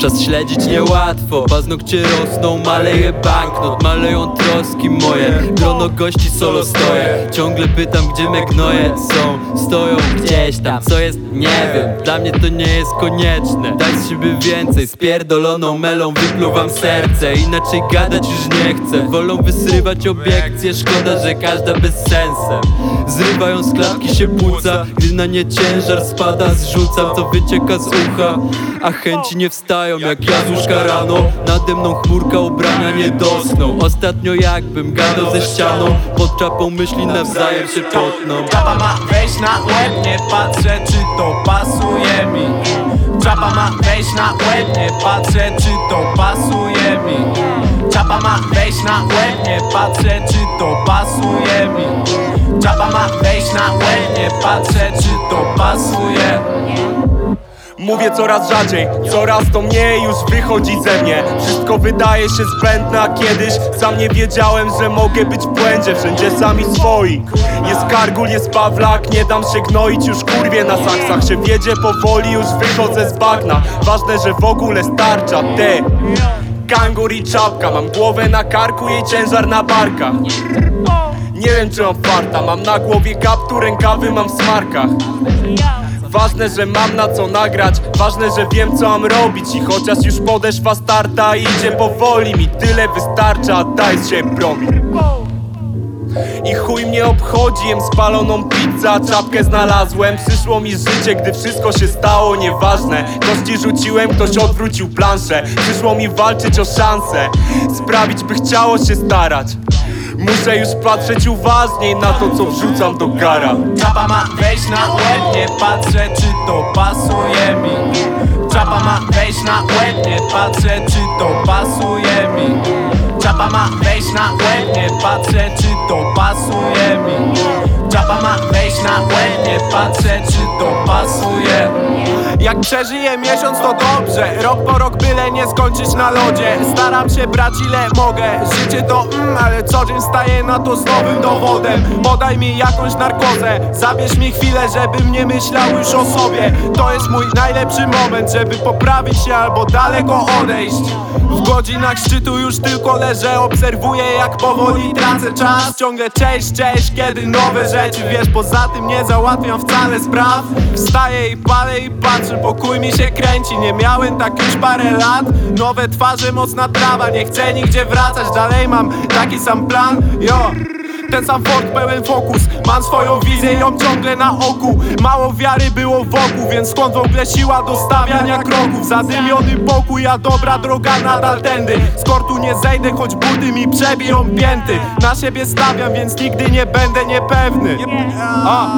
Czas śledzić niełatwo, paznokcie rosną, maleje banknot Maleją troski moje, grono gości solo stoję. Ciągle pytam gdzie me gnoje są, stoją gdzieś tam Co jest? Nie wiem, dla mnie to nie jest konieczne. Daj z siebie więcej, spierdoloną melą wypluwam serce. Inaczej gadać już nie chcę, wolą wysrywać obiekcje Szkoda, że każda bez sensem Zrywają z klatki się płuca. Gdy na nie ciężar spada, zrzucam to wycieka z ucha. A chęci nie wstają jak ja z łóżka rano. Nade mną chmurka ubrania nie dosną. Ostatnio jakbym gadał ze ścianą. Pod czapą myśli nawzajem się potną. Czapa ma wejść na łeb, nie patrzę czy to pasuje mi. Czapa ma wejść na łeb, nie patrzę czy to pasuje mi. Czapa ma wejść na łeb, nie patrzę czy to pasuje mi. Czapa ma wejść na łeb, nie patrzę czy to pasuje Mówię coraz rzadziej, coraz to mniej już wychodzi ze mnie. Wszystko wydaje się zbędne, a kiedyś sam nie wiedziałem, że mogę być w błędzie. Wszędzie sami swoi. Jest kargul, jest pawlak, nie dam się gnoić Już kurwie na saksach się wiedzie powoli, już wychodzę z bagna. Ważne, że w ogóle starcza, te Kangur i czapka, mam głowę na karku, jej ciężar na barkach. Nie wiem czy mam farta, mam na głowie kaptur, rękawy mam w smarkach Ważne, że mam na co nagrać. Ważne, że wiem co mam robić. I chociaż już podeszwa starta Idzie powoli, mi tyle wystarcza Daj się promi i chuj mnie obchodzi, jem spaloną pizzę, a czapkę znalazłem. Przyszło mi życie, gdy wszystko się stało nieważne. Kości rzuciłem, ktoś odwrócił planszę. Przyszło mi walczyć o szansę. Sprawić, by chciało się starać Muszę już patrzeć uważniej na to, co wrzucam do gara. Czapa ma wejść na łeb, nie patrzę czy to pasuje mi. Czapa ma wejść na łeb, nie patrzę czy to pasuje mi. Czapa ma wejść na łeb, nie patrzę czy to pasuje mi. Czapa ma wejść na łeb, nie patrzę czy to pasuje jak przeżyję miesiąc to dobrze. Rok po rok byle nie skończyć na lodzie. Staram się brać ile mogę. Życie to mm, ale co dzień staję na to z nowym dowodem. Podaj mi jakąś narkozę. Zabierz mi chwilę, żebym nie myślał już o sobie. To jest mój najlepszy moment, żeby poprawić się albo daleko odejść. W godzinach szczytu już tylko leżę Obserwuję jak powoli tracę czas. Ciągle cześć, cześć, kiedy nowe rzeczy. Wiesz, poza tym nie załatwiam wcale spraw. Wstaję i palę i patrzę, pokój mi się kręci Nie miałem tak już parę lat. Nowe twarze, mocna trawa Nie chcę nigdzie wracać, dalej mam taki sam plan Jo. Ten sam Ford pełen fokus. Mam swoją wizję, ją ciągle na oku. Mało wiary było wokół Więc skąd w ogóle siła do stawiania kroków? Zadymiony pokój, a dobra droga nadal tędy. Z kortu nie zejdę, choć buty mi przebiją pięty. Na siebie stawiam, więc nigdy nie będę niepewny. A,